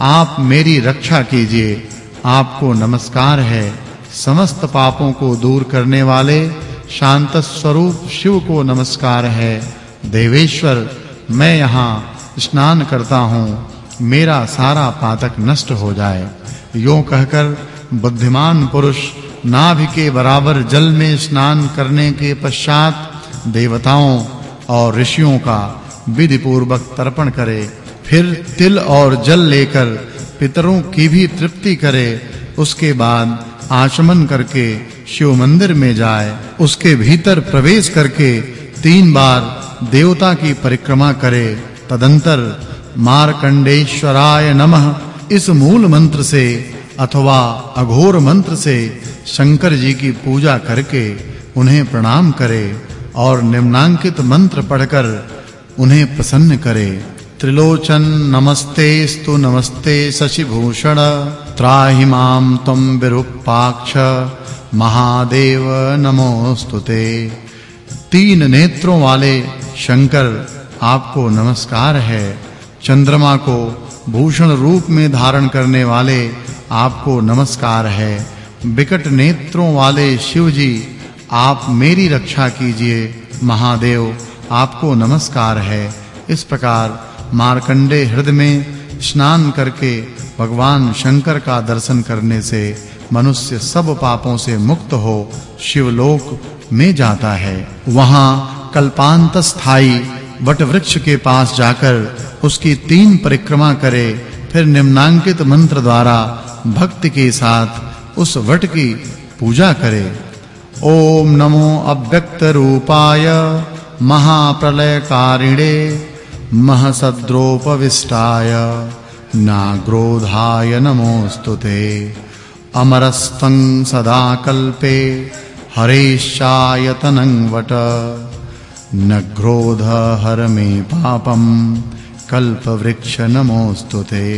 आप मेरी रक्षा कीजिए। आपको नमस्कार है। समस्त पापों को दूर करने वाले शांत स्वरूप शिव को नमस्कार है। देवेश्वर, मैं यहाँ स्नान करता हूँ। मेरा सारा पातक नष्ट हो जाए। यूँ कहकर बुद्धिमान पुरुष नाभि के बराबर जल में स्नान करने के पश्चात देवताओं और ऋषियों का विधि पूर्वक तर्पण करे। फिर तिल और जल लेकर पितरों की भी तृप्ति करे, उसके बाद आचमन करके शिव मंदिर में जाए, उसके भीतर प्रवेश करके तीन बार देवता की परिक्रमा करे। तदंतर मार्कंडेश्वराय नमः, इस मूल मंत्र से अथवा अघोर मंत्र से शंकर जी की पूजा करके उन्हें प्रणाम करे और निम्नांकित मंत्र पढ़कर उन्हें प्रसन्न करे। त्रिलोचन नमस्तेस्तु नमस्ते शशिभूषण, त्राहि माँ विरूपाक्ष, महादेव नमोस्तुते तीन नेत्रों वाले शंकर, आपको नमस्कार है। चंद्रमा को भूषण रूप में धारण करने वाले आपको नमस्कार है। विकट नेत्रों वाले शिव जी आप मेरी रक्षा कीजिए। महादेव, आपको नमस्कार है। इस प्रकार मार्कंडे हृदय में स्नान करके भगवान शंकर का दर्शन करने से मनुष्य सब पापों से मुक्त हो शिवलोक में जाता है। वहाँ कल्पांत स्थायी वट वृक्ष के पास जाकर उसकी तीन परिक्रमा करे, फिर निम्नांकित मंत्र द्वारा भक्ति के साथ उस वट की पूजा करे। ओम नमो अव्यक्त रूपाय महाप्रलयकारिणे महसद्रोपविष्टाय नाग्रोधाय नमोस्तुते अमरस्तं सदा कल्पे हरेशायतनं वट। न क्रोध हर मे पापम कल्प वृक्ष नमोस्तुते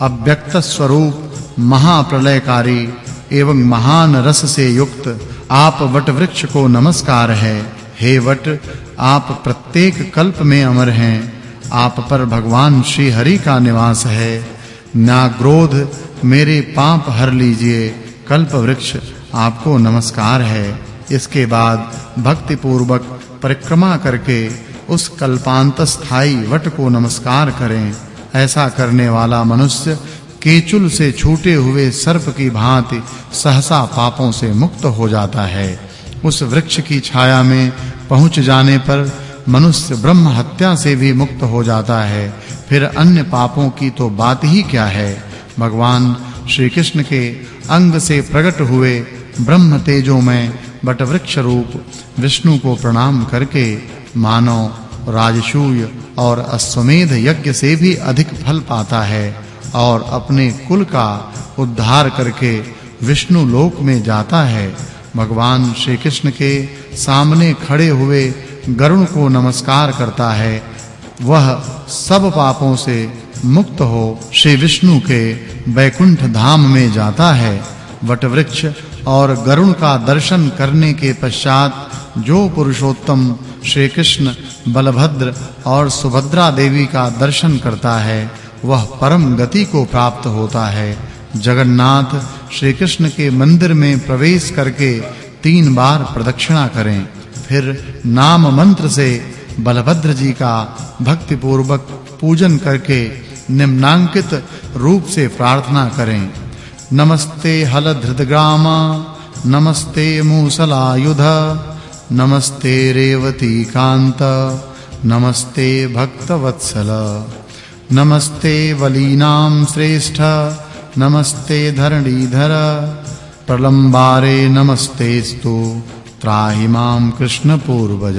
अव्यक्त स्वरूप महाप्रलयकारी एवं महान रस से युक्त आप वट वृक्ष को नमस्कार है। हे वट आप प्रत्येक कल्प में अमर हैं। आप पर भगवान श्री हरि का निवास है। ना क्रोध, मेरे पाप हर लीजिए। कल्प वृक्ष आपको नमस्कार है। इसके बाद भक्ति पूर्वक परिक्रमा करके उस कल्पांत स्थायी वट को नमस्कार करें। ऐसा करने वाला मनुष्य केचुल से छूटे हुए सर्प की भांति सहसा पापों से मुक्त हो जाता है। उस वृक्ष की छाया में पहुँच जाने पर मनुष्य ब्रह्म हत्या से भी मुक्त हो जाता है। फिर अन्य पापों की तो बात ही क्या है? भगवान श्री कृष्ण के अंग से प्रकट हुए ब्रह्म तेजो में बट वृक्ष रूप विष्णु को प्रणाम करके मानव राजसूय और अश्वमेध यज्ञ से भी अधिक फल पाता है और अपने कुल का उद्धार करके विष्णु लोक में जाता है। भगवान श्री कृष्ण के सामने खड़े हुए गरुण को नमस्कार करता है। वह सब पापों से मुक्त हो श्री विष्णु के बैकुंठ धाम में जाता है। वटवृक्ष और गरुण का दर्शन करने के पश्चात जो पुरुषोत्तम श्री कृष्ण बलभद्र और सुभद्रा देवी का दर्शन करता है, वह परम गति को प्राप्त होता है। जगन्नाथ श्री कृष्ण के मंदिर में प्रवेश करके तीन बार प्रदक्षिणा करें। फिर नाम मंत्र से बलभद्र जी का भक्ति पूर्वक पूजन करके निम्नांकित रूप से प्रार्थना करें। नमस्ते हलधृतग्राम, नमस्ते मूसलायुध, नमस्ते रेवती कांत, नमस्ते भक्तवत्सल, नमस्ते वलीनाम श्रेष्ठ, नमस्ते धरणीधर प्रलंबारे नमस्तेस्तु, त्राहि माँ कृष्ण पूर्वज।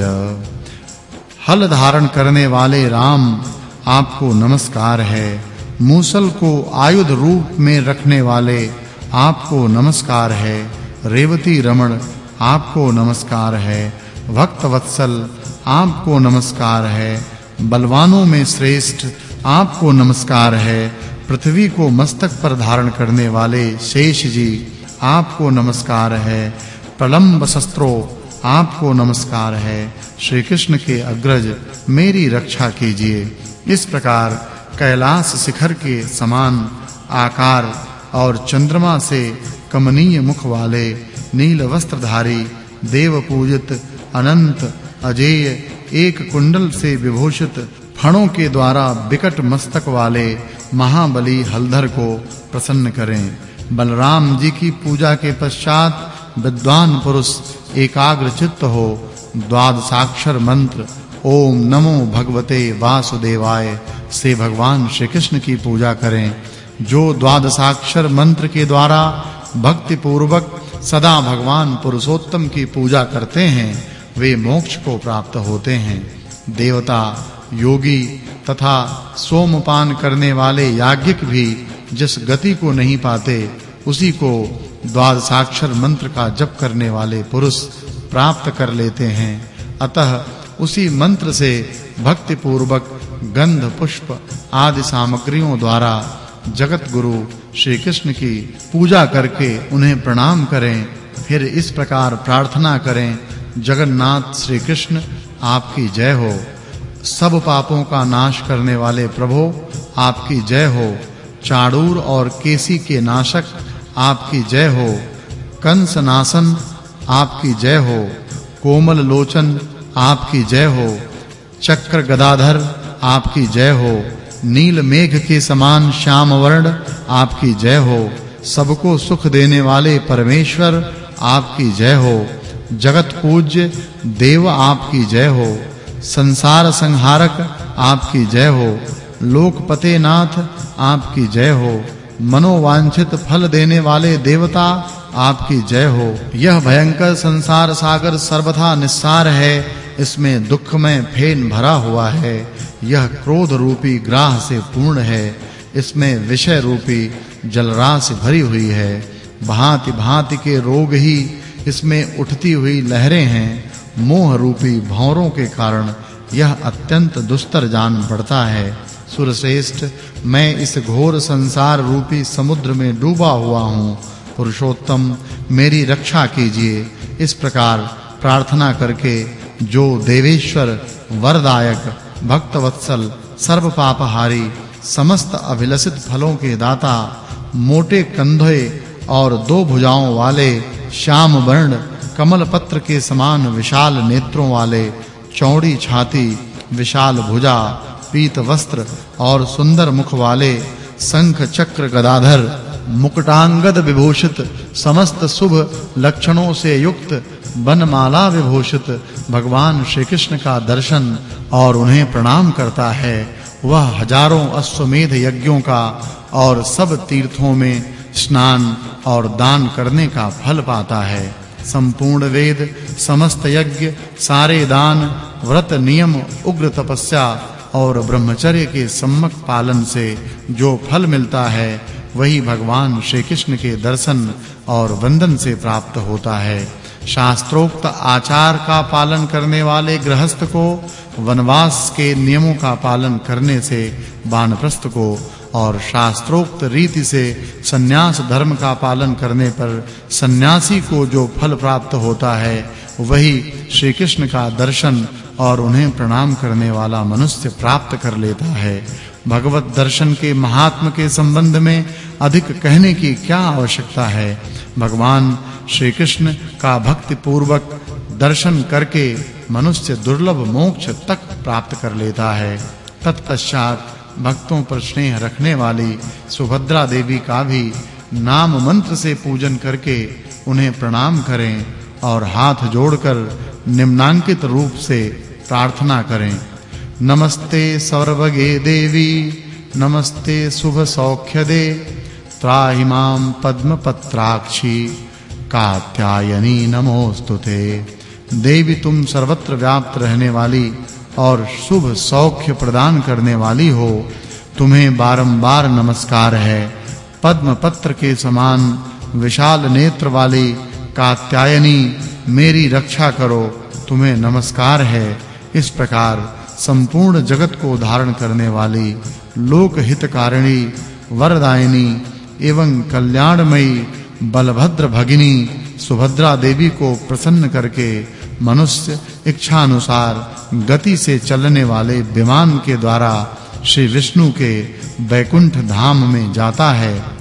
हल धारण करने वाले राम, आपको नमस्कार है। मूसल को आयुध रूप में रखने वाले, आपको नमस्कार है। रेवती रमण, आपको नमस्कार है। भक्त वत्सल, आपको नमस्कार है। बलवानों में श्रेष्ठ, आपको नमस्कार है। पृथ्वी को मस्तक पर धारण करने वाले शेष जी आपको नमस्कार है। प्रलंब शस्त्रो, आपको नमस्कार है। श्री कृष्ण के अग्रज, मेरी रक्षा कीजिए। इस प्रकार कैलाश शिखर के समान आकार और चंद्रमा से कमनीय मुख वाले नील वस्त्रधारी देव पूजित अनंत, अजेय, एक कुंडल से विभूषित फणों के द्वारा विकट मस्तक वाले महाबली हलधर को प्रसन्न करें। बलराम जी की पूजा के पश्चात विद्वान पुरुष एकाग्र चित्त हो। द्वादशाक्षर मंत्र, ओम नमो भगवते वासुदेवाय, से भगवान श्री कृष्ण की पूजा करें। जो द्वादशाक्षर मंत्र के द्वारा भक्ति पूर्वक सदा भगवान पुरुषोत्तम की पूजा करते हैं, वे मोक्ष को प्राप्त होते हैं। देवता, योगी तथा सोमपान करने वाले याज्ञिक भी जिस गति को नहीं पाते, उसी को द्वादशाक्षर मंत्र का जप करने वाले पुरुष प्राप्त कर लेते हैं। अतः उसी मंत्र से भक्ति पूर्वक गंध, पुष्प आदि सामग्रियों द्वारा जगत गुरु श्री कृष्ण की पूजा करके उन्हें प्रणाम करें, फिर इस प्रकार प्रार्थना करें, जगन्नाथ श्री कृष्ण आपकी जय हो। सब पापों का नाश करने वाले प्रभु, आपकी जय हो। चाड़ूर और केसी के नाशक आपकी जय हो। कंस नासन आपकी जय हो। कोमल लोचन आपकी जय हो। चक्र गदाधर आपकी जय हो। नील मेघ के समान श्याम वर्ण आपकी जय हो। सबको सुख देने वाले परमेश्वर आपकी जय हो। जगत पूज्य देव आपकी जय हो। संसार संहारक आपकी जय हो। लोकपते नाथ आपकी जय हो। मनोवांछित फल देने वाले देवता, आपकी जय हो। यह भयंकर संसार सागर सर्वथा निस्सार है, इसमें दुख में फेन भरा हुआ है। यह क्रोध रूपी ग्राह से पूर्ण है, इसमें विषय रूपी जलराशि भरी हुई है। भांति भांति के रोग ही इसमें उठती हुई लहरें हैं, मोह रूपी भौरों के कारण यह अत्यंत दुस्तर जान पड़ता है। सुरश्रेष्ठ, मैं इस घोर संसार रूपी समुद्र में डूबा हुआ हूँ। पुरुषोत्तम, मेरी रक्षा कीजिए। इस प्रकार प्रार्थना करके जो देवेश्वर, वरदायक, भक्तवत्सल सर्व पापहारी समस्त अभिलषित फलों के दाता, मोटे कंधे और दो भुजाओं वाले, श्याम वर्ण कमल पत्र के समान विशाल नेत्रों वाले, चौड़ी छाती, विशाल भुजा पीत वस्त्र और सुंदर मुख वाले शंख चक्र गदाधर, मुकुटांगद विभूषित, समस्त शुभ लक्षणों से युक्त, बनमाला विभूषित, भगवान श्री कृष्ण का दर्शन और उन्हें प्रणाम करता है। वह हज़ारों अश्वमेध यज्ञों का और सब तीर्थों में स्नान और दान करने का फल पाता है। संपूर्ण वेद, समस्त यज्ञ, सारे दान, व्रत नियम, उग्र तपस्या और ब्रह्मचर्य के सम्मक पालन से जो फल मिलता है, वही भगवान श्री कृष्ण के दर्शन और वंदन से प्राप्त होता है। शास्त्रोक्त आचार का पालन करने वाले गृहस्थ को, वनवास के नियमों का पालन करने से वानप्रस्थ को, और शास्त्रोक्त रीति से सन्यास धर्म का पालन करने पर सन्यासी को जो फल प्राप्त होता है, वही श्री कृष्ण का दर्शन और उन्हें प्रणाम करने वाला मनुष्य प्राप्त कर लेता है। भगवत दर्शन के महात्म के संबंध में अधिक कहने की क्या आवश्यकता है? भगवान श्री कृष्ण का भक्ति पूर्वक दर्शन करके मनुष्य दुर्लभ मोक्ष तक प्राप्त कर लेता है। तत्पश्चात भक्तों पर स्नेह रखने वाली सुभद्रा देवी का भी नाम मंत्र से पूजन करके उन्हें प्रणाम करें और हाथ जोड़कर निम्नांकित रूप से प्रार्थना करें। नमस्ते सर्वगे देवी, नमस्ते शुभ सौख्य दे त्राहिमाम पद्मपत्राक्षी, कात्यायनी नमोस्तुते देवी तुम सर्वत्र व्याप्त रहने वाली और शुभ सौख्य प्रदान करने वाली हो। तुम्हें बारंबार नमस्कार है। पद्म पत्र के समान विशाल नेत्र वाली कात्यायनी, मेरी रक्षा करो। तुम्हें नमस्कार है। इस प्रकार संपूर्ण जगत को धारण करने वाली लोक हितकारिणी वरदायिनी एवं कल्याणमयी बलभद्र भगिनी सुभद्रा देवी को प्रसन्न करके मनुष्य इच्छा अनुसार गति से चलने वाले विमान के द्वारा श्री विष्णु के बैकुंठ धाम में जाता है।